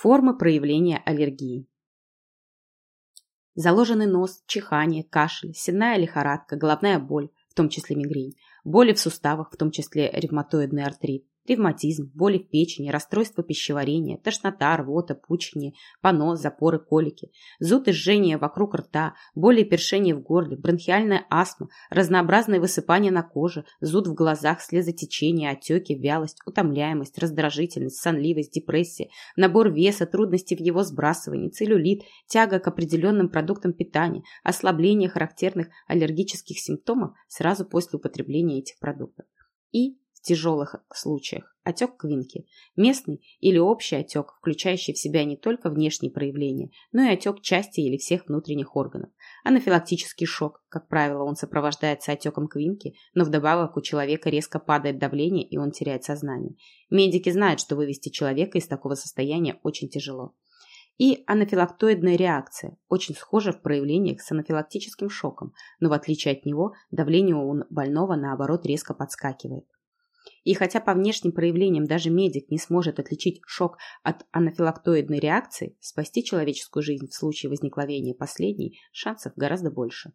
Формы проявления аллергии. Заложенный нос, чихание, кашель, сенная лихорадка, головная боль, в том числе мигрень, боли в суставах, в том числе ревматоидный артрит, ревматизм, боли в печени, расстройство пищеварения, тошнота, рвота, пучение, понос, запоры, колики, зуд и жжение вокруг рта, боли и першение в горле, бронхиальная астма, разнообразные высыпания на коже, зуд в глазах, слезотечение, отеки, вялость, утомляемость, раздражительность, сонливость, депрессия, набор веса, трудности в его сбрасывании, целлюлит, тяга к определенным продуктам питания, ослабление характерных аллергических симптомов сразу после употребления этих продуктов. И в тяжелых случаях отек квинки, местный или общий отек, включающий в себя не только внешние проявления, но и отек части или всех внутренних органов. Анафилактический шок, как правило, он сопровождается отеком квинки, но вдобавок у человека резко падает давление и он теряет сознание. Медики знают, что вывести человека из такого состояния очень тяжело. И анафилактоидная реакция очень схожа в проявлениях с анафилактическим шоком, но в отличие от него давление у больного наоборот резко подскакивает. И хотя по внешним проявлениям даже медик не сможет отличить шок от анафилактоидной реакции, спасти человеческую жизнь в случае возникновения последней шансов гораздо больше.